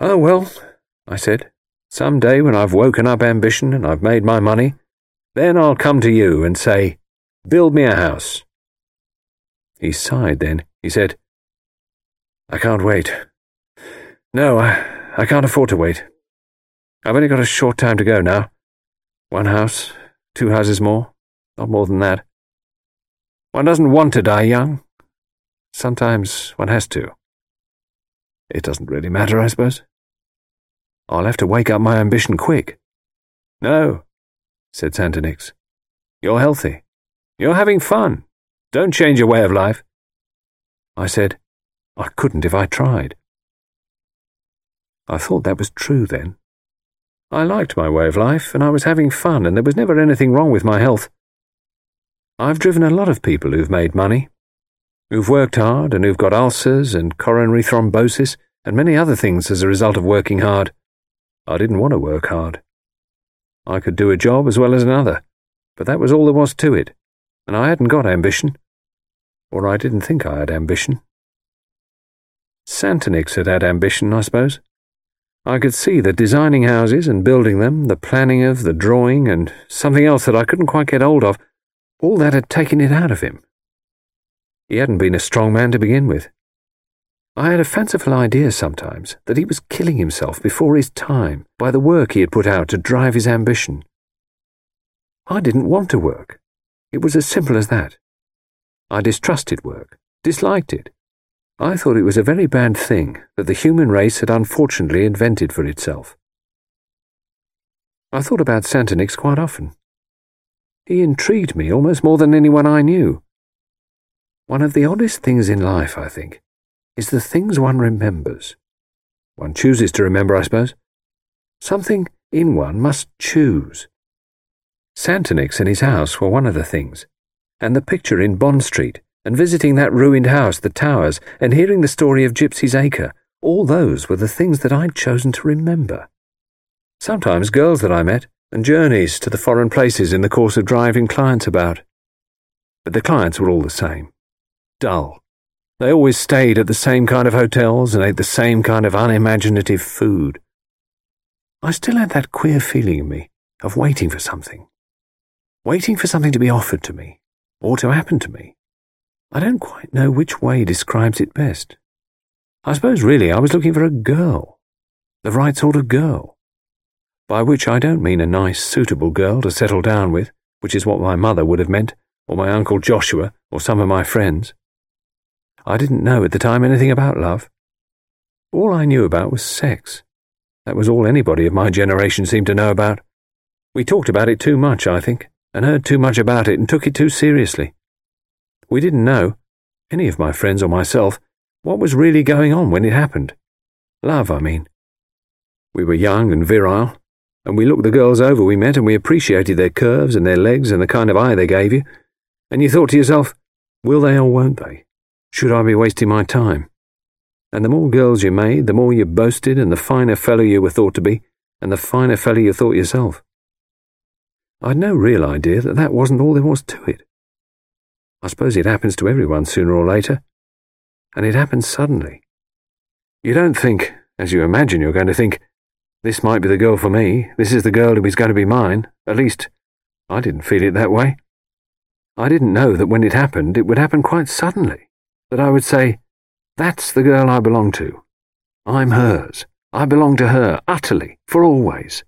Oh, well, I said, some day when I've woken up ambition and I've made my money, then I'll come to you and say, Build me a house. He sighed then. He said, I can't wait. No, I, I can't afford to wait. I've only got a short time to go now. One house, two houses more, not more than that. One doesn't want to die young. Sometimes one has to. It doesn't really matter, I suppose. I'll have to wake up my ambition quick. No, said Santonix. You're healthy. You're having fun. Don't change your way of life. I said, I couldn't if I tried. I thought that was true then. I liked my way of life, and I was having fun, and there was never anything wrong with my health. I've driven a lot of people who've made money, who've worked hard, and who've got ulcers and coronary thrombosis and many other things as a result of working hard. I didn't want to work hard. I could do a job as well as another, but that was all there was to it, and I hadn't got ambition. Or I didn't think I had ambition. Santonix had had ambition, I suppose. I could see that designing houses and building them, the planning of, the drawing, and something else that I couldn't quite get hold of, all that had taken it out of him. He hadn't been a strong man to begin with. I had a fanciful idea sometimes that he was killing himself before his time by the work he had put out to drive his ambition. I didn't want to work. It was as simple as that. I distrusted work, disliked it. I thought it was a very bad thing that the human race had unfortunately invented for itself. I thought about Santonix quite often. He intrigued me almost more than anyone I knew. One of the oddest things in life, I think, is the things one remembers. One chooses to remember, I suppose. Something in one must choose. Santonix and his house were one of the things, and the picture in Bond Street, and visiting that ruined house, the towers, and hearing the story of Gypsy's Acre, all those were the things that I'd chosen to remember. Sometimes girls that I met, and journeys to the foreign places in the course of driving clients about. But the clients were all the same. Dull, they always stayed at the same kind of hotels and ate the same kind of unimaginative food. I still had that queer feeling in me of waiting for something. Waiting for something to be offered to me, or to happen to me. I don't quite know which way describes it best. I suppose really I was looking for a girl. The right sort of girl. By which I don't mean a nice, suitable girl to settle down with, which is what my mother would have meant, or my Uncle Joshua, or some of my friends. I didn't know at the time anything about love. All I knew about was sex. That was all anybody of my generation seemed to know about. We talked about it too much, I think, and heard too much about it and took it too seriously. We didn't know, any of my friends or myself, what was really going on when it happened. Love, I mean. We were young and virile, and we looked the girls over we met and we appreciated their curves and their legs and the kind of eye they gave you, and you thought to yourself, will they or won't they? Should I be wasting my time? And the more girls you made, the more you boasted, and the finer fellow you were thought to be, and the finer fellow you thought yourself. I'd no real idea that that wasn't all there was to it. I suppose it happens to everyone sooner or later. And it happens suddenly. You don't think, as you imagine you're going to think, this might be the girl for me, this is the girl who is going to be mine. At least, I didn't feel it that way. I didn't know that when it happened, it would happen quite suddenly that I would say, That's the girl I belong to. I'm hers. I belong to her, utterly, for always.